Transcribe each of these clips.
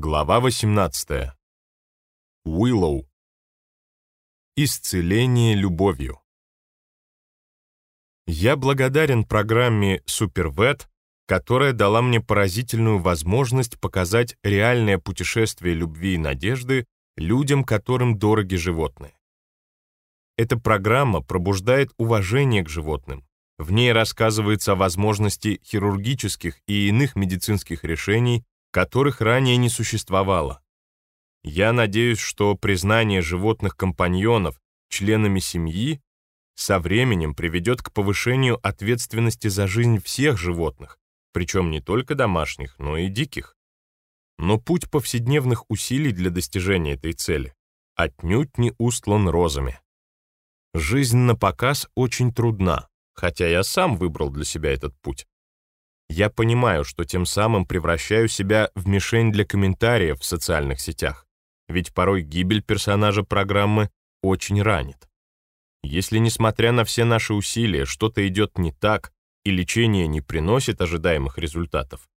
Глава 18. Уиллоу. Исцеление любовью. Я благодарен программе SuperVet, которая дала мне поразительную возможность показать реальное путешествие любви и надежды людям, которым дороги животные. Эта программа пробуждает уважение к животным. В ней рассказывается о возможности хирургических и иных медицинских решений, которых ранее не существовало. Я надеюсь, что признание животных компаньонов членами семьи со временем приведет к повышению ответственности за жизнь всех животных, причем не только домашних, но и диких. Но путь повседневных усилий для достижения этой цели отнюдь не устлан розами. Жизнь на показ очень трудна, хотя я сам выбрал для себя этот путь. Я понимаю, что тем самым превращаю себя в мишень для комментариев в социальных сетях, ведь порой гибель персонажа программы очень ранит. Если, несмотря на все наши усилия, что-то идет не так и лечение не приносит ожидаемых результатов,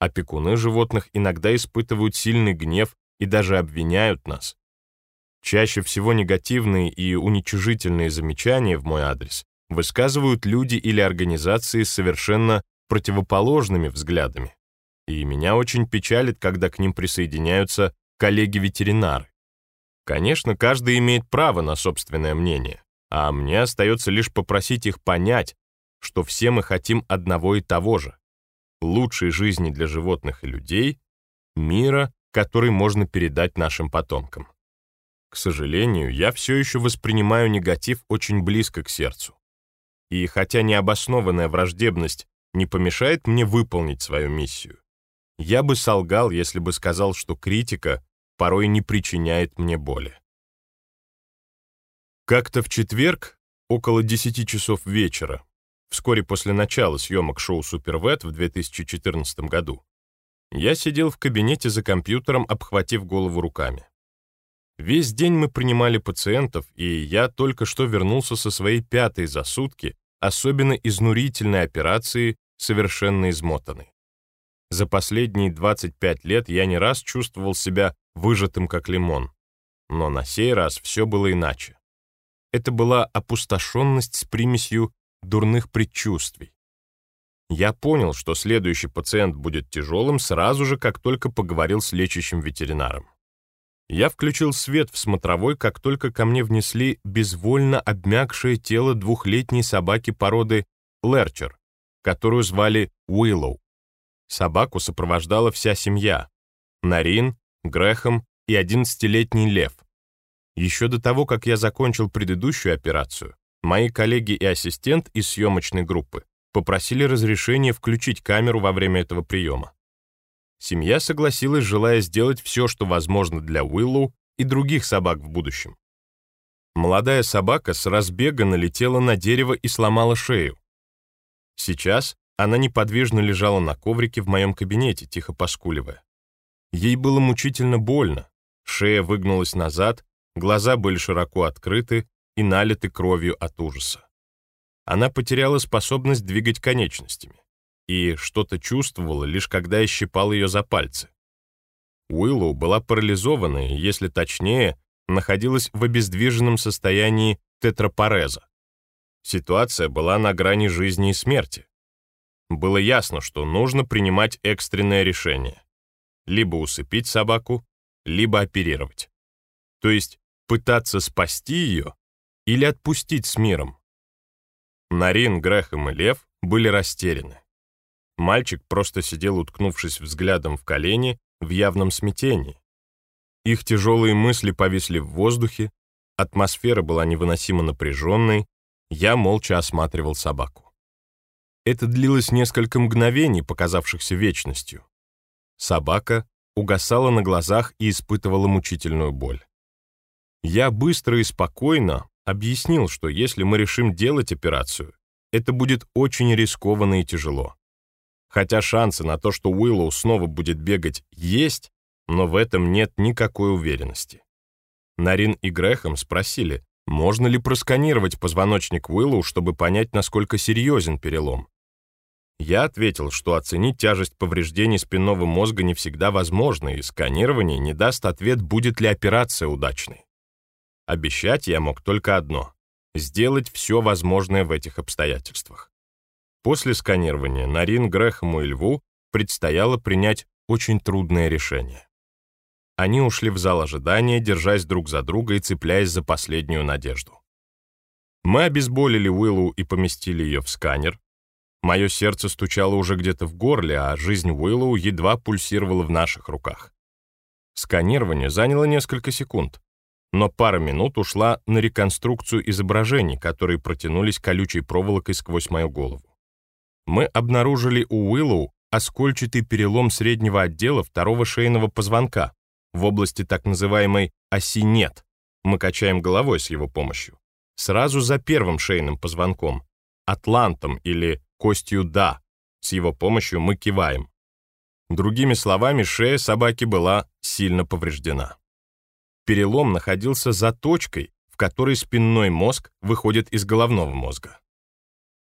опекуны животных иногда испытывают сильный гнев и даже обвиняют нас. Чаще всего негативные и уничижительные замечания в мой адрес высказывают люди или организации совершенно противоположными взглядами. И меня очень печалит, когда к ним присоединяются коллеги-ветеринары. Конечно, каждый имеет право на собственное мнение, а мне остается лишь попросить их понять, что все мы хотим одного и того же — лучшей жизни для животных и людей, мира, который можно передать нашим потомкам. К сожалению, я все еще воспринимаю негатив очень близко к сердцу. И хотя необоснованная враждебность не помешает мне выполнить свою миссию. Я бы солгал, если бы сказал, что критика порой не причиняет мне боли. Как-то в четверг, около 10 часов вечера, вскоре после начала съемок шоу «Супервет» в 2014 году, я сидел в кабинете за компьютером, обхватив голову руками. Весь день мы принимали пациентов, и я только что вернулся со своей пятой за сутки, особенно изнурительной операции совершенно измотанный. За последние 25 лет я не раз чувствовал себя выжатым как лимон. Но на сей раз все было иначе. Это была опустошенность с примесью дурных предчувствий. Я понял, что следующий пациент будет тяжелым сразу же, как только поговорил с лечащим ветеринаром. Я включил свет в смотровой, как только ко мне внесли безвольно обмякшее тело двухлетней собаки породы Лерчер, которую звали Уиллоу. Собаку сопровождала вся семья — Нарин, Грехом и 11-летний Лев. Еще до того, как я закончил предыдущую операцию, мои коллеги и ассистент из съемочной группы попросили разрешения включить камеру во время этого приема. Семья согласилась, желая сделать все, что возможно для Уиллоу и других собак в будущем. Молодая собака с разбега налетела на дерево и сломала шею. Сейчас она неподвижно лежала на коврике в моем кабинете, тихо поскуливая. Ей было мучительно больно, шея выгнулась назад, глаза были широко открыты и налиты кровью от ужаса. Она потеряла способность двигать конечностями и что-то чувствовала, лишь когда я щипал ее за пальцы. Уиллоу была парализована, если точнее, находилась в обездвиженном состоянии тетрапореза. Ситуация была на грани жизни и смерти. Было ясно, что нужно принимать экстренное решение. Либо усыпить собаку, либо оперировать. То есть пытаться спасти ее или отпустить с миром. Нарин, Грэхэм и Лев были растеряны. Мальчик просто сидел, уткнувшись взглядом в колени, в явном смятении. Их тяжелые мысли повисли в воздухе, атмосфера была невыносимо напряженной, я молча осматривал собаку. Это длилось несколько мгновений, показавшихся вечностью. Собака угасала на глазах и испытывала мучительную боль. Я быстро и спокойно объяснил, что если мы решим делать операцию, это будет очень рискованно и тяжело. Хотя шансы на то, что Уиллоу снова будет бегать, есть, но в этом нет никакой уверенности. Нарин и Грехом спросили, можно ли просканировать позвоночник Уиллоу, чтобы понять, насколько серьезен перелом? Я ответил, что оценить тяжесть повреждений спинного мозга не всегда возможно, и сканирование не даст ответ, будет ли операция удачной. Обещать я мог только одно — сделать все возможное в этих обстоятельствах. После сканирования Нарин, Грэхэму и Льву предстояло принять очень трудное решение. Они ушли в зал ожидания, держась друг за друга и цепляясь за последнюю надежду. Мы обезболили Уиллу и поместили ее в сканер. Мое сердце стучало уже где-то в горле, а жизнь Уиллоу едва пульсировала в наших руках. Сканирование заняло несколько секунд, но пара минут ушла на реконструкцию изображений, которые протянулись колючей проволокой сквозь мою голову. Мы обнаружили у Уиллоу оскольчатый перелом среднего отдела второго шейного позвонка в области так называемой оси «нет». Мы качаем головой с его помощью. Сразу за первым шейным позвонком, атлантом или костью «да». С его помощью мы киваем. Другими словами, шея собаки была сильно повреждена. Перелом находился за точкой, в которой спинной мозг выходит из головного мозга.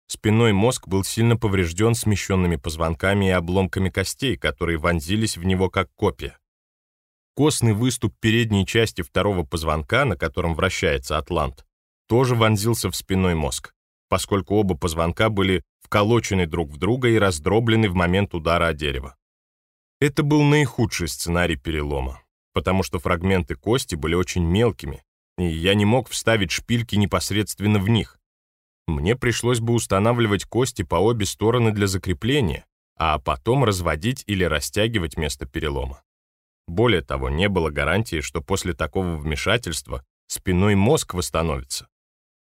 Спинной мозг был сильно поврежден смещенными позвонками и обломками костей, которые вонзились в него как копья. Костный выступ передней части второго позвонка, на котором вращается атлант, тоже вонзился в спинной мозг, поскольку оба позвонка были вколочены друг в друга и раздроблены в момент удара о дерево. Это был наихудший сценарий перелома, потому что фрагменты кости были очень мелкими, и я не мог вставить шпильки непосредственно в них, мне пришлось бы устанавливать кости по обе стороны для закрепления, а потом разводить или растягивать место перелома. Более того, не было гарантии, что после такого вмешательства спиной мозг восстановится.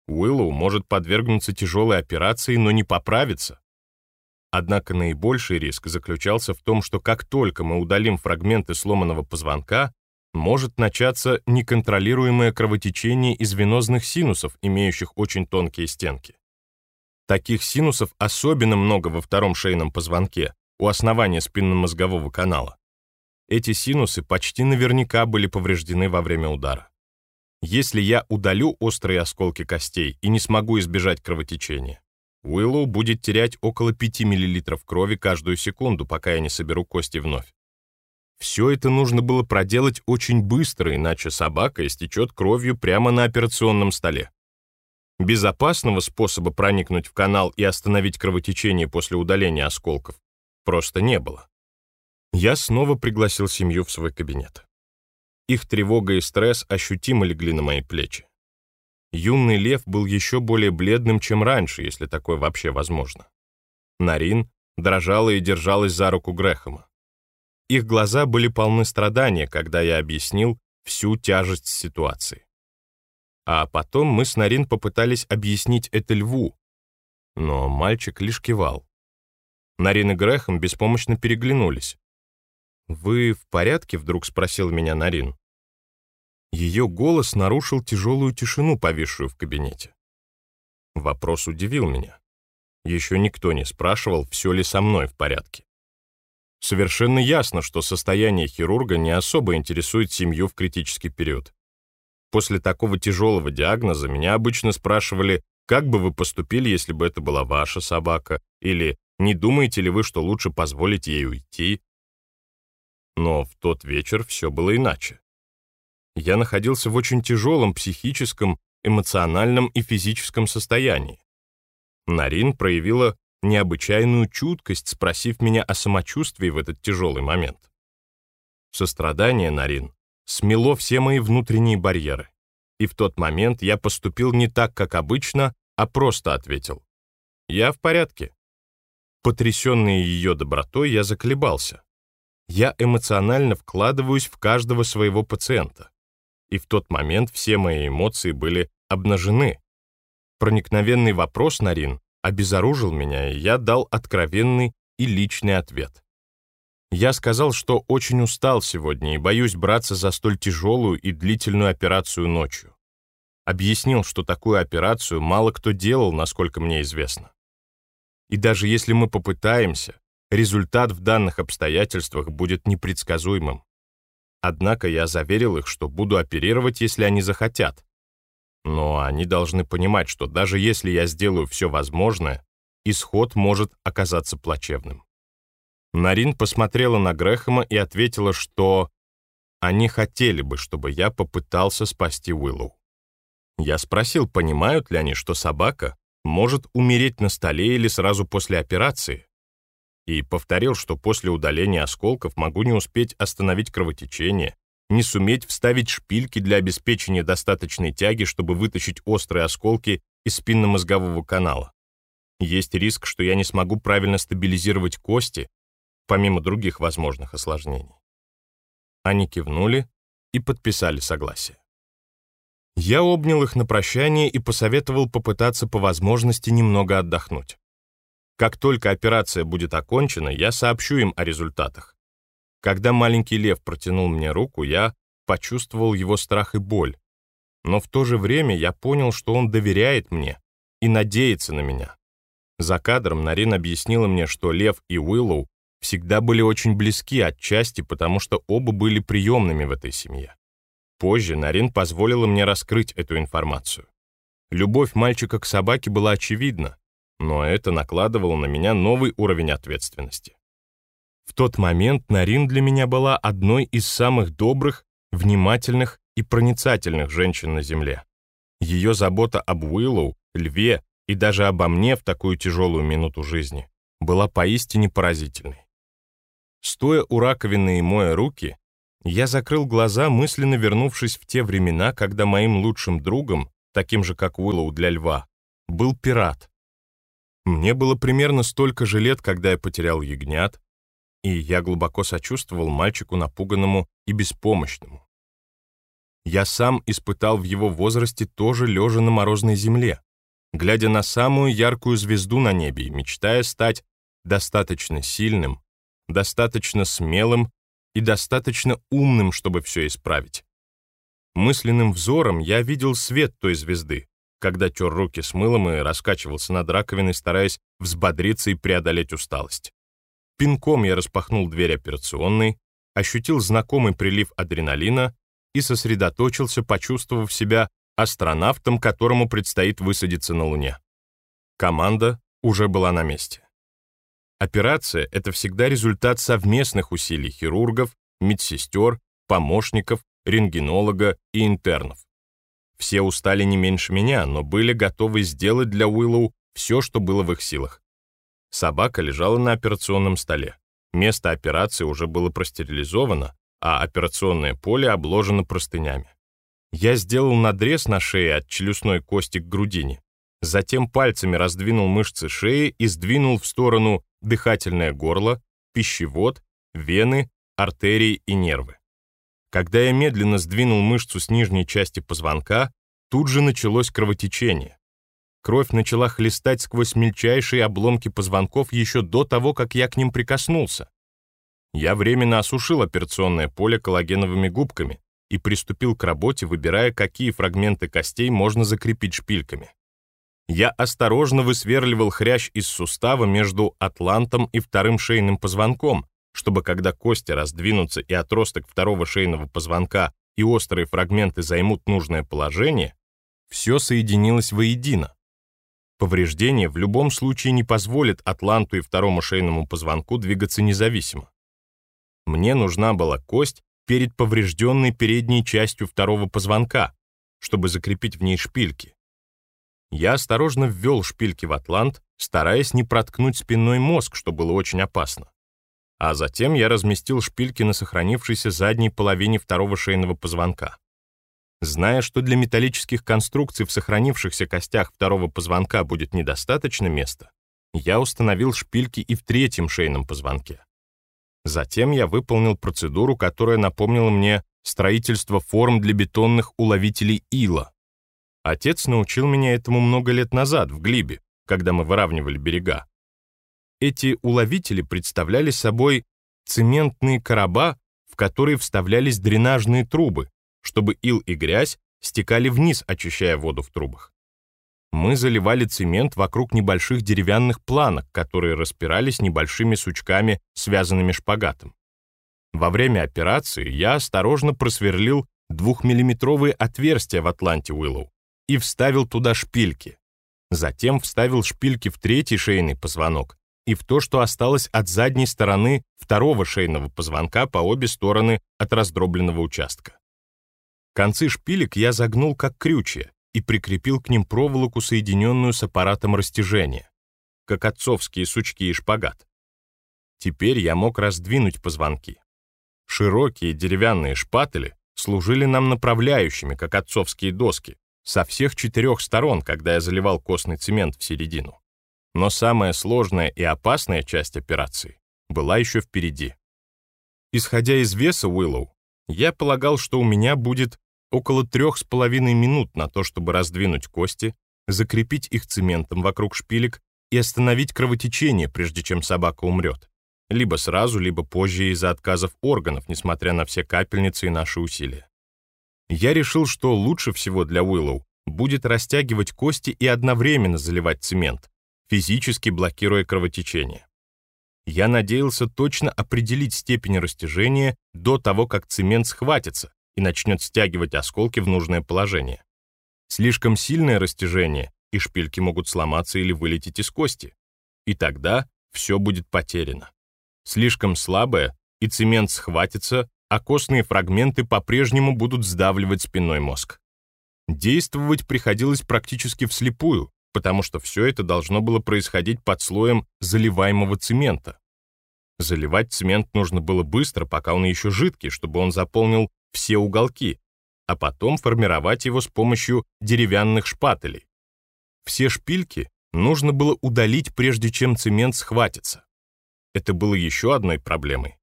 Уиллоу может подвергнуться тяжелой операции, но не поправиться. Однако наибольший риск заключался в том, что как только мы удалим фрагменты сломанного позвонка, может начаться неконтролируемое кровотечение из венозных синусов, имеющих очень тонкие стенки. Таких синусов особенно много во втором шейном позвонке, у основания спинномозгового канала. Эти синусы почти наверняка были повреждены во время удара. Если я удалю острые осколки костей и не смогу избежать кровотечения, Уиллоу будет терять около 5 мл крови каждую секунду, пока я не соберу кости вновь. Все это нужно было проделать очень быстро, иначе собака истечет кровью прямо на операционном столе. Безопасного способа проникнуть в канал и остановить кровотечение после удаления осколков просто не было. Я снова пригласил семью в свой кабинет. Их тревога и стресс ощутимо легли на мои плечи. Юный лев был еще более бледным, чем раньше, если такое вообще возможно. Нарин дрожала и держалась за руку Грэхэма. Их глаза были полны страдания, когда я объяснил всю тяжесть ситуации. А потом мы с Нарин попытались объяснить это льву, но мальчик лишь кивал. Нарин и Грэхэм беспомощно переглянулись. «Вы в порядке?» — вдруг спросил меня Нарин. Ее голос нарушил тяжелую тишину, повисшую в кабинете. Вопрос удивил меня. Еще никто не спрашивал, все ли со мной в порядке. Совершенно ясно, что состояние хирурга не особо интересует семью в критический период. После такого тяжелого диагноза меня обычно спрашивали, как бы вы поступили, если бы это была ваша собака, или не думаете ли вы, что лучше позволить ей уйти? Но в тот вечер все было иначе. Я находился в очень тяжелом психическом, эмоциональном и физическом состоянии. Нарин проявила необычайную чуткость, спросив меня о самочувствии в этот тяжелый момент. Сострадание, Нарин, смело все мои внутренние барьеры. И в тот момент я поступил не так, как обычно, а просто ответил. «Я в порядке». Потрясенный ее добротой, я заколебался. Я эмоционально вкладываюсь в каждого своего пациента. И в тот момент все мои эмоции были обнажены. Проникновенный вопрос, Нарин, обезоружил меня, и я дал откровенный и личный ответ. Я сказал, что очень устал сегодня и боюсь браться за столь тяжелую и длительную операцию ночью. Объяснил, что такую операцию мало кто делал, насколько мне известно. И даже если мы попытаемся, результат в данных обстоятельствах будет непредсказуемым. Однако я заверил их, что буду оперировать, если они захотят, но они должны понимать, что даже если я сделаю все возможное, исход может оказаться плачевным. Нарин посмотрела на Грэхэма и ответила, что они хотели бы, чтобы я попытался спасти Уиллоу. Я спросил, понимают ли они, что собака может умереть на столе или сразу после операции, и повторил, что после удаления осколков могу не успеть остановить кровотечение, не суметь вставить шпильки для обеспечения достаточной тяги, чтобы вытащить острые осколки из спинномозгового канала. Есть риск, что я не смогу правильно стабилизировать кости, помимо других возможных осложнений. Они кивнули и подписали согласие. Я обнял их на прощание и посоветовал попытаться по возможности немного отдохнуть. Как только операция будет окончена, я сообщу им о результатах. Когда маленький лев протянул мне руку, я почувствовал его страх и боль. Но в то же время я понял, что он доверяет мне и надеется на меня. За кадром Нарин объяснила мне, что Лев и Уиллоу всегда были очень близки отчасти, потому что оба были приемными в этой семье. Позже Нарин позволила мне раскрыть эту информацию. Любовь мальчика к собаке была очевидна, но это накладывало на меня новый уровень ответственности. В тот момент Нарин для меня была одной из самых добрых, внимательных и проницательных женщин на Земле. Ее забота об Уиллоу, Льве и даже обо мне в такую тяжелую минуту жизни была поистине поразительной. Стоя у раковины и моя руки, я закрыл глаза, мысленно вернувшись в те времена, когда моим лучшим другом, таким же как Уиллоу для льва, был пират. Мне было примерно столько же лет, когда я потерял ягнят, и я глубоко сочувствовал мальчику напуганному и беспомощному. Я сам испытал в его возрасте тоже лежа на морозной земле, глядя на самую яркую звезду на небе и мечтая стать достаточно сильным, достаточно смелым и достаточно умным, чтобы все исправить. Мысленным взором я видел свет той звезды, когда тер руки с мылом и раскачивался над раковиной, стараясь взбодриться и преодолеть усталость. Пинком я распахнул дверь операционной, ощутил знакомый прилив адреналина и сосредоточился, почувствовав себя астронавтом, которому предстоит высадиться на Луне. Команда уже была на месте. Операция — это всегда результат совместных усилий хирургов, медсестер, помощников, рентгенолога и интернов. Все устали не меньше меня, но были готовы сделать для Уиллоу все, что было в их силах. Собака лежала на операционном столе. Место операции уже было простерилизовано, а операционное поле обложено простынями. Я сделал надрез на шее от челюстной кости к грудине, затем пальцами раздвинул мышцы шеи и сдвинул в сторону дыхательное горло, пищевод, вены, артерии и нервы. Когда я медленно сдвинул мышцу с нижней части позвонка, тут же началось кровотечение. Кровь начала хлестать сквозь мельчайшие обломки позвонков еще до того, как я к ним прикоснулся. Я временно осушил операционное поле коллагеновыми губками и приступил к работе, выбирая, какие фрагменты костей можно закрепить шпильками я осторожно высверливал хрящ из сустава между атлантом и вторым шейным позвонком, чтобы когда кости раздвинутся и отросток второго шейного позвонка и острые фрагменты займут нужное положение, все соединилось воедино. Повреждение в любом случае не позволит атланту и второму шейному позвонку двигаться независимо. Мне нужна была кость перед поврежденной передней частью второго позвонка, чтобы закрепить в ней шпильки. Я осторожно ввел шпильки в атлант, стараясь не проткнуть спинной мозг, что было очень опасно. А затем я разместил шпильки на сохранившейся задней половине второго шейного позвонка. Зная, что для металлических конструкций в сохранившихся костях второго позвонка будет недостаточно места, я установил шпильки и в третьем шейном позвонке. Затем я выполнил процедуру, которая напомнила мне строительство форм для бетонных уловителей ила, Отец научил меня этому много лет назад в Глибе, когда мы выравнивали берега. Эти уловители представляли собой цементные короба, в которые вставлялись дренажные трубы, чтобы ил и грязь стекали вниз, очищая воду в трубах. Мы заливали цемент вокруг небольших деревянных планок, которые распирались небольшими сучками, связанными шпагатом. Во время операции я осторожно просверлил двухмиллиметровые отверстия в атланте Уиллоу, и вставил туда шпильки. Затем вставил шпильки в третий шейный позвонок и в то, что осталось от задней стороны второго шейного позвонка по обе стороны от раздробленного участка. Концы шпилек я загнул как крючья и прикрепил к ним проволоку, соединенную с аппаратом растяжения, как отцовские сучки и шпагат. Теперь я мог раздвинуть позвонки. Широкие деревянные шпатели служили нам направляющими, как отцовские доски, со всех четырех сторон, когда я заливал костный цемент в середину. Но самая сложная и опасная часть операции была еще впереди. Исходя из веса Уиллоу, я полагал, что у меня будет около трех с половиной минут на то, чтобы раздвинуть кости, закрепить их цементом вокруг шпилек и остановить кровотечение, прежде чем собака умрет. Либо сразу, либо позже из-за отказов органов, несмотря на все капельницы и наши усилия. Я решил, что лучше всего для Уиллоу будет растягивать кости и одновременно заливать цемент, физически блокируя кровотечение. Я надеялся точно определить степень растяжения до того, как цемент схватится и начнет стягивать осколки в нужное положение. Слишком сильное растяжение, и шпильки могут сломаться или вылететь из кости. И тогда все будет потеряно. Слишком слабое, и цемент схватится, а костные фрагменты по-прежнему будут сдавливать спинной мозг. Действовать приходилось практически вслепую, потому что все это должно было происходить под слоем заливаемого цемента. Заливать цемент нужно было быстро, пока он еще жидкий, чтобы он заполнил все уголки, а потом формировать его с помощью деревянных шпателей. Все шпильки нужно было удалить, прежде чем цемент схватится. Это было еще одной проблемой.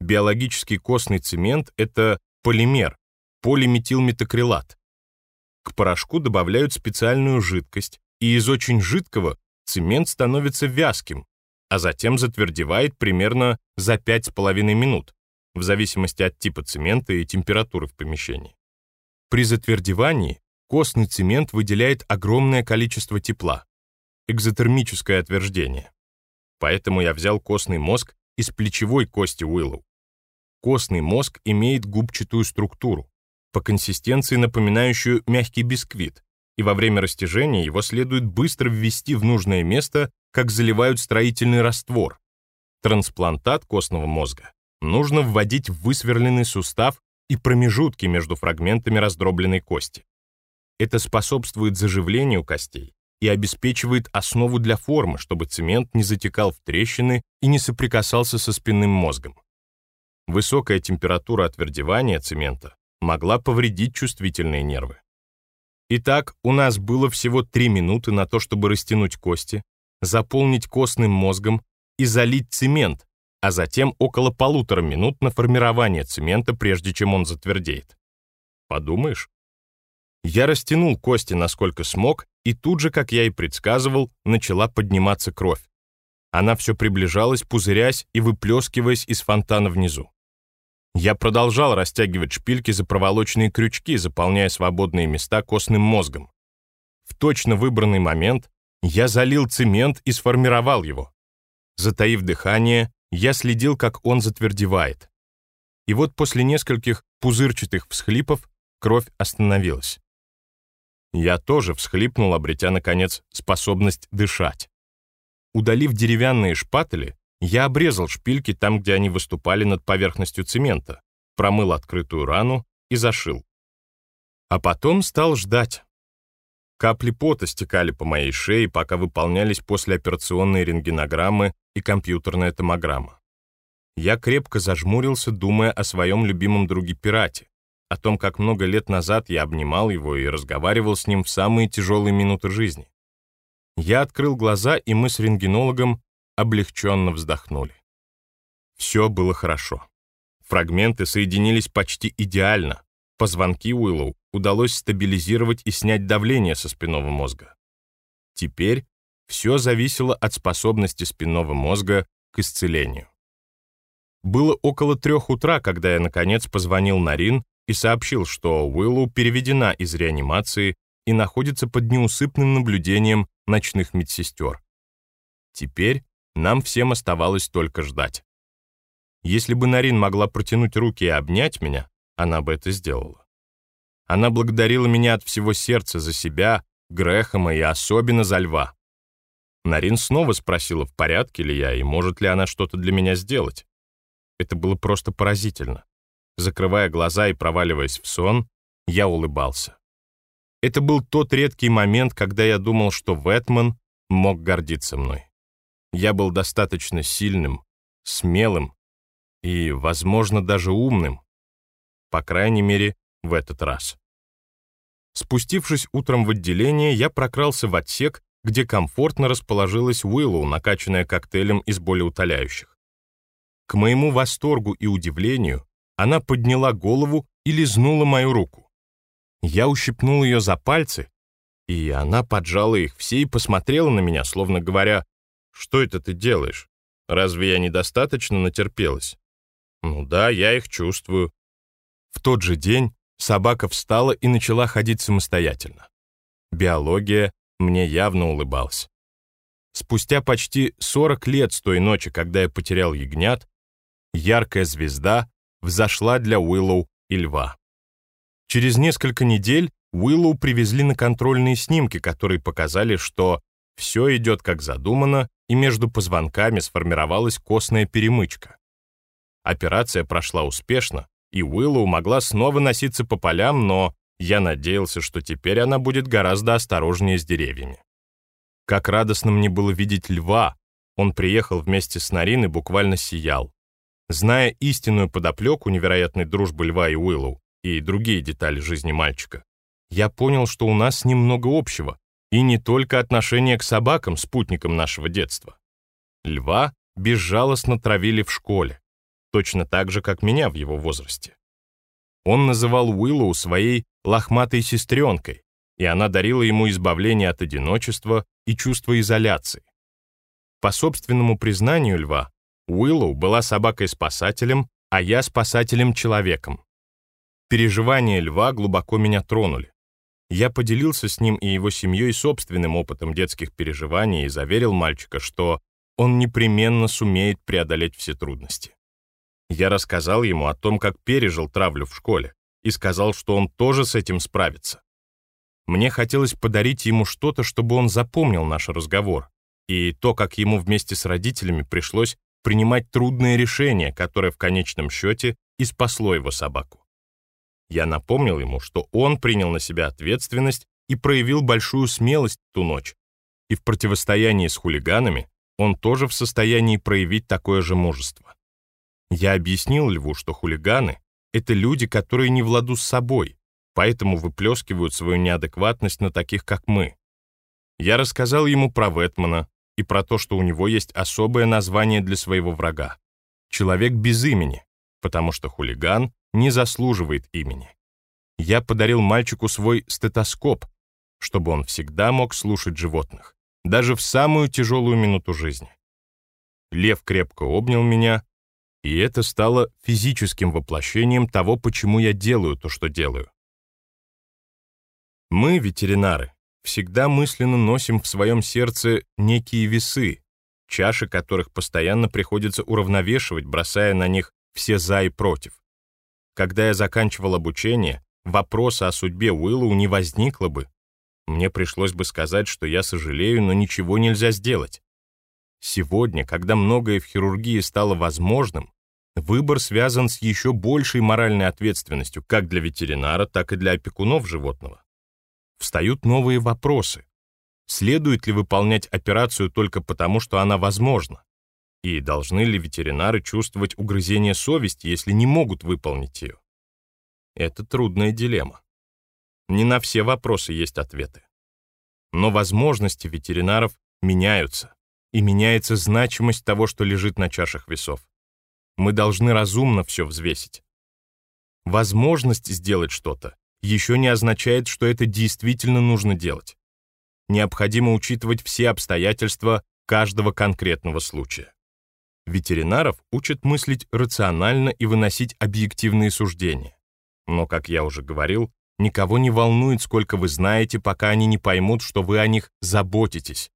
Биологический костный цемент — это полимер, полиметилметакрилат. К порошку добавляют специальную жидкость, и из очень жидкого цемент становится вязким, а затем затвердевает примерно за 5,5 минут, в зависимости от типа цемента и температуры в помещении. При затвердевании костный цемент выделяет огромное количество тепла, экзотермическое отверждение. Поэтому я взял костный мозг из плечевой кости Уиллоу. Костный мозг имеет губчатую структуру, по консистенции напоминающую мягкий бисквит, и во время растяжения его следует быстро ввести в нужное место, как заливают строительный раствор. Трансплантат костного мозга нужно вводить в высверленный сустав и промежутки между фрагментами раздробленной кости. Это способствует заживлению костей и обеспечивает основу для формы, чтобы цемент не затекал в трещины и не соприкасался со спинным мозгом. Высокая температура отвердевания цемента могла повредить чувствительные нервы. Итак, у нас было всего 3 минуты на то, чтобы растянуть кости, заполнить костным мозгом и залить цемент, а затем около полутора минут на формирование цемента, прежде чем он затвердеет. Подумаешь? Я растянул кости насколько смог, и тут же, как я и предсказывал, начала подниматься кровь. Она все приближалась, пузырясь и выплескиваясь из фонтана внизу. Я продолжал растягивать шпильки за проволочные крючки, заполняя свободные места костным мозгом. В точно выбранный момент я залил цемент и сформировал его. Затаив дыхание, я следил, как он затвердевает. И вот после нескольких пузырчатых всхлипов кровь остановилась. Я тоже всхлипнул, обретя, наконец, способность дышать. Удалив деревянные шпатели, я обрезал шпильки там, где они выступали над поверхностью цемента, промыл открытую рану и зашил. А потом стал ждать. Капли пота стекали по моей шее, пока выполнялись послеоперационные рентгенограммы и компьютерная томограмма. Я крепко зажмурился, думая о своем любимом друге-пирате, о том, как много лет назад я обнимал его и разговаривал с ним в самые тяжелые минуты жизни. Я открыл глаза, и мы с рентгенологом облегченно вздохнули. Все было хорошо. Фрагменты соединились почти идеально. Позвонки Уиллоу удалось стабилизировать и снять давление со спинного мозга. Теперь все зависело от способности спинного мозга к исцелению. Было около трех утра, когда я, наконец, позвонил Нарин и сообщил, что Уиллоу переведена из реанимации и находится под неусыпным наблюдением ночных медсестер. Теперь нам всем оставалось только ждать. Если бы Нарин могла протянуть руки и обнять меня, она бы это сделала. Она благодарила меня от всего сердца за себя, Грэхэма и особенно за льва. Нарин снова спросила, в порядке ли я и может ли она что-то для меня сделать. Это было просто поразительно. Закрывая глаза и проваливаясь в сон, я улыбался. Это был тот редкий момент, когда я думал, что Вэтман мог гордиться мной. Я был достаточно сильным, смелым и, возможно, даже умным. По крайней мере, в этот раз. Спустившись утром в отделение, я прокрался в отсек, где комфортно расположилась Уиллоу, накачанная коктейлем из болеутоляющих. К моему восторгу и удивлению, она подняла голову и лизнула мою руку. Я ущипнул ее за пальцы, и она поджала их все и посмотрела на меня, словно говоря, «Что это ты делаешь? Разве я недостаточно натерпелась?» «Ну да, я их чувствую». В тот же день собака встала и начала ходить самостоятельно. Биология мне явно улыбалась. Спустя почти 40 лет с той ночи, когда я потерял ягнят, яркая звезда взошла для Уиллоу и льва. Через несколько недель Уиллоу привезли на контрольные снимки, которые показали, что все идет как задумано, и между позвонками сформировалась костная перемычка. Операция прошла успешно, и Уиллоу могла снова носиться по полям, но я надеялся, что теперь она будет гораздо осторожнее с деревьями. Как радостно мне было видеть льва. Он приехал вместе с Нарин и буквально сиял. Зная истинную подоплеку невероятной дружбы льва и Уиллоу и другие детали жизни мальчика, я понял, что у нас немного общего, и не только отношение к собакам, спутникам нашего детства. Льва безжалостно травили в школе точно так же, как меня в его возрасте. Он называл Уиллоу своей лохматой сестренкой, и она дарила ему избавление от одиночества и чувства изоляции. По собственному признанию льва, Уиллоу была собакой-спасателем, а я спасателем-человеком. Переживания льва глубоко меня тронули. Я поделился с ним и его семьей собственным опытом детских переживаний и заверил мальчика, что он непременно сумеет преодолеть все трудности. Я рассказал ему о том, как пережил травлю в школе, и сказал, что он тоже с этим справится. Мне хотелось подарить ему что-то, чтобы он запомнил наш разговор, и то, как ему вместе с родителями пришлось принимать трудные решения, которое в конечном счете и спасло его собаку. Я напомнил ему, что он принял на себя ответственность и проявил большую смелость ту ночь, и в противостоянии с хулиганами он тоже в состоянии проявить такое же мужество. Я объяснил Льву, что хулиганы — это люди, которые не в с собой, поэтому выплескивают свою неадекватность на таких, как мы. Я рассказал ему про Вэтмана и про то, что у него есть особое название для своего врага — человек без имени, потому что хулиган не заслуживает имени. Я подарил мальчику свой стетоскоп, чтобы он всегда мог слушать животных, даже в самую тяжелую минуту жизни. Лев крепко обнял меня и это стало физическим воплощением того, почему я делаю то, что делаю. Мы, ветеринары, всегда мысленно носим в своем сердце некие весы, чаши которых постоянно приходится уравновешивать, бросая на них все «за» и «против». Когда я заканчивал обучение, вопроса о судьбе Уиллоу не возникло бы. Мне пришлось бы сказать, что я сожалею, но ничего нельзя сделать. Сегодня, когда многое в хирургии стало возможным, выбор связан с еще большей моральной ответственностью как для ветеринара, так и для опекунов животного. Встают новые вопросы. Следует ли выполнять операцию только потому, что она возможна? И должны ли ветеринары чувствовать угрызение совести, если не могут выполнить ее? Это трудная дилемма. Не на все вопросы есть ответы. Но возможности ветеринаров меняются и меняется значимость того, что лежит на чашах весов. Мы должны разумно все взвесить. Возможность сделать что-то еще не означает, что это действительно нужно делать. Необходимо учитывать все обстоятельства каждого конкретного случая. Ветеринаров учат мыслить рационально и выносить объективные суждения. Но, как я уже говорил, никого не волнует, сколько вы знаете, пока они не поймут, что вы о них заботитесь,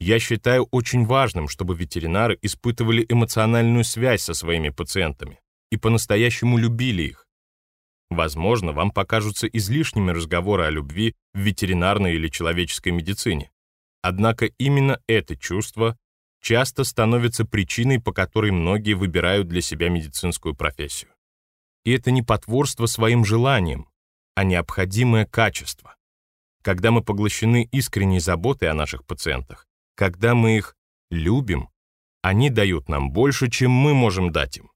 я считаю очень важным, чтобы ветеринары испытывали эмоциональную связь со своими пациентами и по-настоящему любили их. Возможно, вам покажутся излишними разговоры о любви в ветеринарной или человеческой медицине. Однако именно это чувство часто становится причиной, по которой многие выбирают для себя медицинскую профессию. И это не потворство своим желаниям, а необходимое качество. Когда мы поглощены искренней заботой о наших пациентах, когда мы их любим, они дают нам больше, чем мы можем дать им.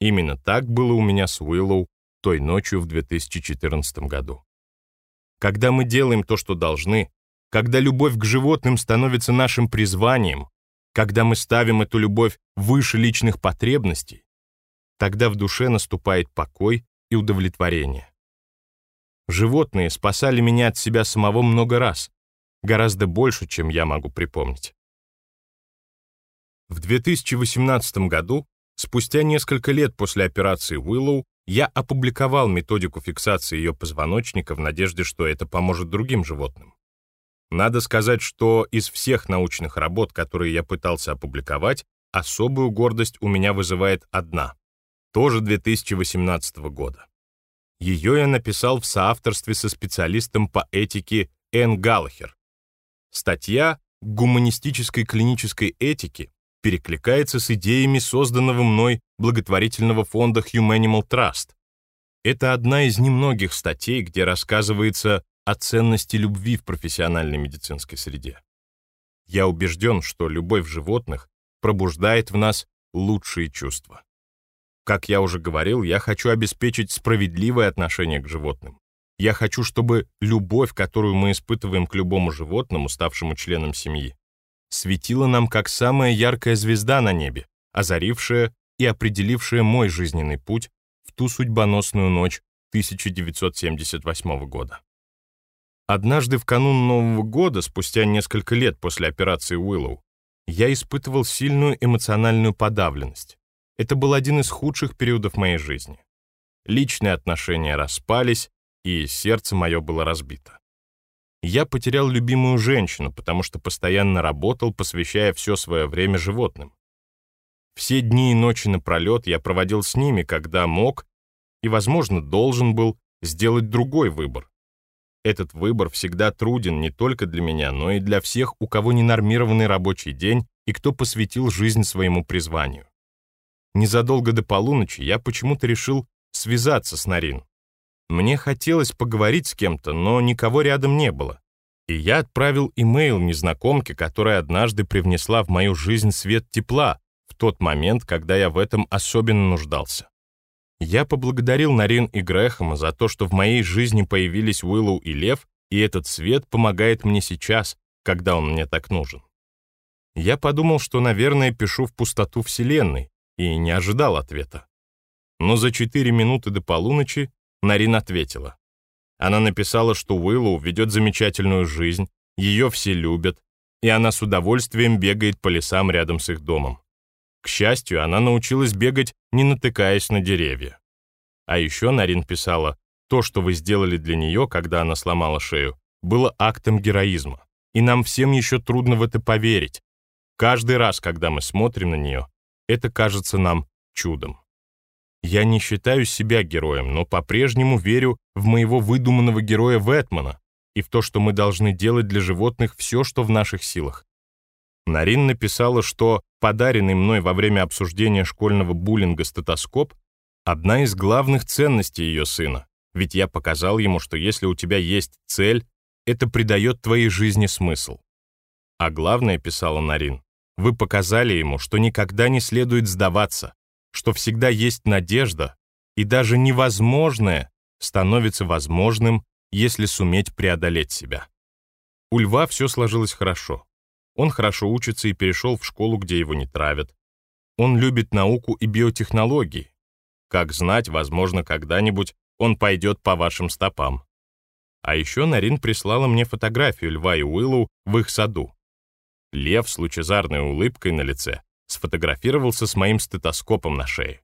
Именно так было у меня с Уиллоу той ночью в 2014 году. Когда мы делаем то, что должны, когда любовь к животным становится нашим призванием, когда мы ставим эту любовь выше личных потребностей, тогда в душе наступает покой и удовлетворение. Животные спасали меня от себя самого много раз, гораздо больше, чем я могу припомнить. В 2018 году, спустя несколько лет после операции Уиллоу, я опубликовал методику фиксации ее позвоночника в надежде, что это поможет другим животным. Надо сказать, что из всех научных работ, которые я пытался опубликовать, особую гордость у меня вызывает одна, тоже 2018 года. Ее я написал в соавторстве со специалистом по этике Энн Галлахер. Статья гуманистической клинической этики перекликается с идеями созданного мной благотворительного фонда Humanimal Trust. Это одна из немногих статей, где рассказывается о ценности любви в профессиональной медицинской среде. Я убежден, что любовь животных пробуждает в нас лучшие чувства. Как я уже говорил, я хочу обеспечить справедливое отношение к животным. Я хочу, чтобы любовь, которую мы испытываем к любому животному, ставшему членом семьи, светила нам как самая яркая звезда на небе, озарившая и определившая мой жизненный путь в ту судьбоносную ночь 1978 года. Однажды в канун Нового года, спустя несколько лет после операции Уиллоу, я испытывал сильную эмоциональную подавленность. Это был один из худших периодов моей жизни. Личные отношения распались, и сердце мое было разбито. Я потерял любимую женщину, потому что постоянно работал, посвящая все свое время животным. Все дни и ночи напролет я проводил с ними, когда мог и, возможно, должен был сделать другой выбор этот выбор всегда труден не только для меня, но и для всех, у кого ненормированный рабочий день и кто посвятил жизнь своему призванию. Незадолго до полуночи я почему-то решил связаться с Нарин. Мне хотелось поговорить с кем-то, но никого рядом не было. И я отправил имейл незнакомке, которая однажды привнесла в мою жизнь свет тепла в тот момент, когда я в этом особенно нуждался. Я поблагодарил Нарин и Грэхэма за то, что в моей жизни появились Уиллоу и Лев, и этот свет помогает мне сейчас, когда он мне так нужен. Я подумал, что, наверное, пишу в пустоту Вселенной, и не ожидал ответа. Но за четыре минуты до полуночи Нарин ответила. Она написала, что Уиллоу ведет замечательную жизнь, ее все любят, и она с удовольствием бегает по лесам рядом с их домом. К счастью, она научилась бегать, не натыкаясь на деревья. А еще Нарин писала, то, что вы сделали для нее, когда она сломала шею, было актом героизма. И нам всем еще трудно в это поверить. Каждый раз, когда мы смотрим на нее, это кажется нам чудом. Я не считаю себя героем, но по-прежнему верю в моего выдуманного героя Вэтмана и в то, что мы должны делать для животных все, что в наших силах. Нарин написала, что подаренный мной во время обсуждения школьного буллинга стетоскоп — одна из главных ценностей ее сына, ведь я показал ему, что если у тебя есть цель, это придает твоей жизни смысл. А главное, писала Нарин, вы показали ему, что никогда не следует сдаваться, что всегда есть надежда, и даже невозможное становится возможным, если суметь преодолеть себя. У льва все сложилось хорошо. Он хорошо учится и перешел в школу, где его не травят. Он любит науку и биотехнологии. Как знать, возможно, когда-нибудь он пойдет по вашим стопам. А еще Нарин прислала мне фотографию Льва и Уиллу в их саду. Лев с лучезарной улыбкой на лице сфотографировался с моим стетоскопом на шее.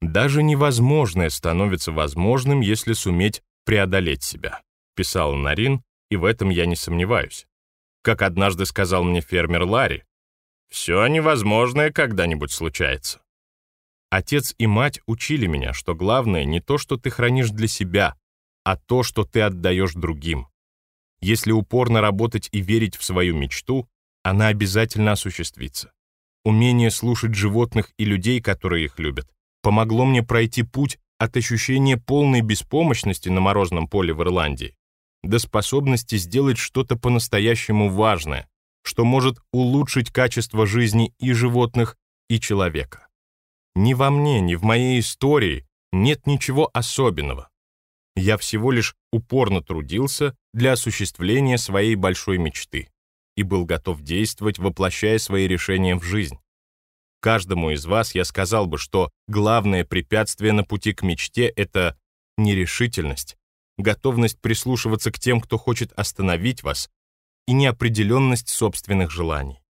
«Даже невозможное становится возможным, если суметь преодолеть себя», писала Нарин, и в этом я не сомневаюсь. Как однажды сказал мне фермер Ларри, «Все невозможное когда-нибудь случается». Отец и мать учили меня, что главное не то, что ты хранишь для себя, а то, что ты отдаешь другим. Если упорно работать и верить в свою мечту, она обязательно осуществится. Умение слушать животных и людей, которые их любят, помогло мне пройти путь от ощущения полной беспомощности на морозном поле в Ирландии до способности сделать что-то по-настоящему важное, что может улучшить качество жизни и животных, и человека. Ни во мне, ни в моей истории нет ничего особенного. Я всего лишь упорно трудился для осуществления своей большой мечты и был готов действовать, воплощая свои решения в жизнь. Каждому из вас я сказал бы, что главное препятствие на пути к мечте — это нерешительность, готовность прислушиваться к тем, кто хочет остановить вас, и неопределенность собственных желаний.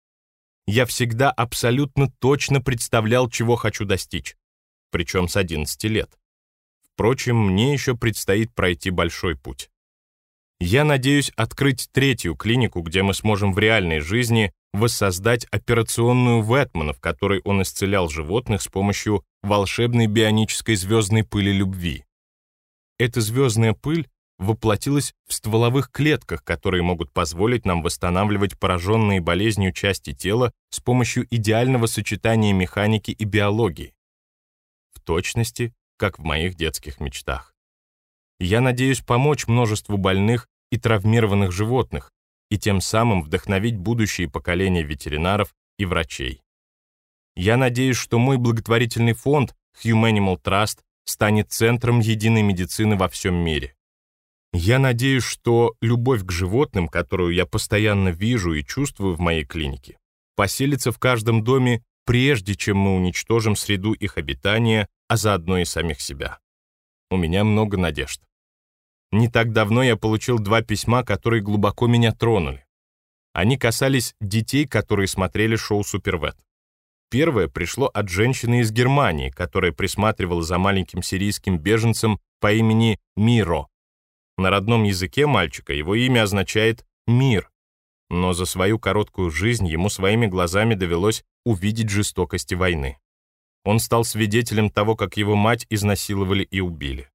Я всегда абсолютно точно представлял, чего хочу достичь, причем с 11 лет. Впрочем, мне еще предстоит пройти большой путь. Я надеюсь открыть третью клинику, где мы сможем в реальной жизни воссоздать операционную Вэтмана, в которой он исцелял животных с помощью волшебной бионической звездной пыли любви. Эта звездная пыль воплотилась в стволовых клетках, которые могут позволить нам восстанавливать пораженные болезнью части тела с помощью идеального сочетания механики и биологии. В точности, как в моих детских мечтах. Я надеюсь помочь множеству больных и травмированных животных и тем самым вдохновить будущие поколения ветеринаров и врачей. Я надеюсь, что мой благотворительный фонд Humanimal Trust станет центром единой медицины во всем мире. Я надеюсь, что любовь к животным, которую я постоянно вижу и чувствую в моей клинике, поселится в каждом доме, прежде чем мы уничтожим среду их обитания, а заодно и самих себя. У меня много надежд. Не так давно я получил два письма, которые глубоко меня тронули. Они касались детей, которые смотрели шоу «Супервет». Первое пришло от женщины из Германии, которая присматривала за маленьким сирийским беженцем по имени Миро. На родном языке мальчика его имя означает «мир», но за свою короткую жизнь ему своими глазами довелось увидеть жестокости войны. Он стал свидетелем того, как его мать изнасиловали и убили.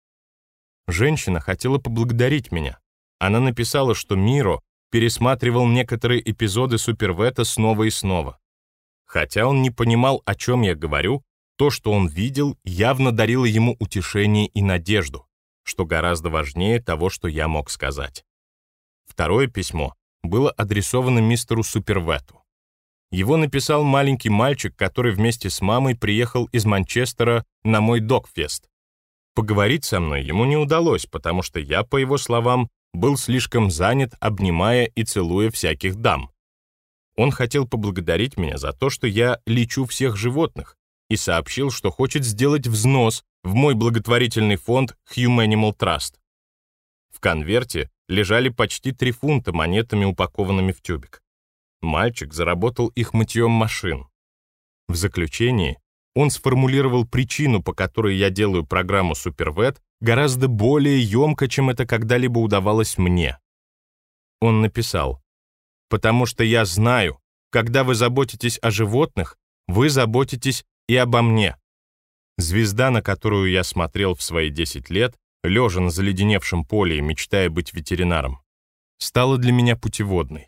Женщина хотела поблагодарить меня. Она написала, что Миро пересматривал некоторые эпизоды Супервета снова и снова. Хотя он не понимал, о чем я говорю, то, что он видел, явно дарило ему утешение и надежду, что гораздо важнее того, что я мог сказать. Второе письмо было адресовано мистеру Супервету. Его написал маленький мальчик, который вместе с мамой приехал из Манчестера на мой докфест. Поговорить со мной ему не удалось, потому что я, по его словам, был слишком занят, обнимая и целуя всяких дам. Он хотел поблагодарить меня за то, что я лечу всех животных, и сообщил, что хочет сделать взнос в мой благотворительный фонд Humanimal Trust. В конверте лежали почти три фунта монетами, упакованными в тюбик. Мальчик заработал их мытьем машин. В заключении он сформулировал причину, по которой я делаю программу Супервет, гораздо более емко, чем это когда-либо удавалось мне. Он написал, потому что я знаю, когда вы заботитесь о животных, вы заботитесь и обо мне. Звезда, на которую я смотрел в свои 10 лет, лежа на заледеневшем поле мечтая быть ветеринаром, стала для меня путеводной.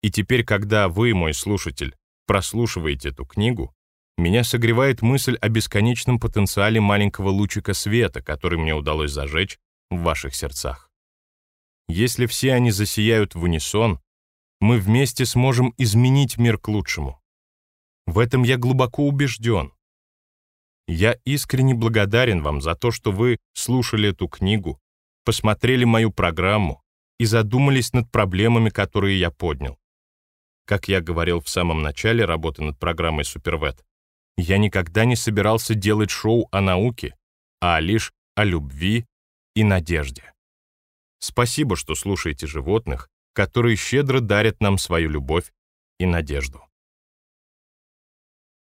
И теперь, когда вы, мой слушатель, прослушиваете эту книгу, меня согревает мысль о бесконечном потенциале маленького лучика света, который мне удалось зажечь в ваших сердцах. Если все они засияют в унисон, мы вместе сможем изменить мир к лучшему. В этом я глубоко убежден. Я искренне благодарен вам за то, что вы слушали эту книгу, посмотрели мою программу и задумались над проблемами, которые я поднял. Как я говорил в самом начале работы над программой Супервет, я никогда не собирался делать шоу о науке, а лишь о любви и надежде. Спасибо, что слушаете животных которые щедро дарят нам свою любовь и надежду.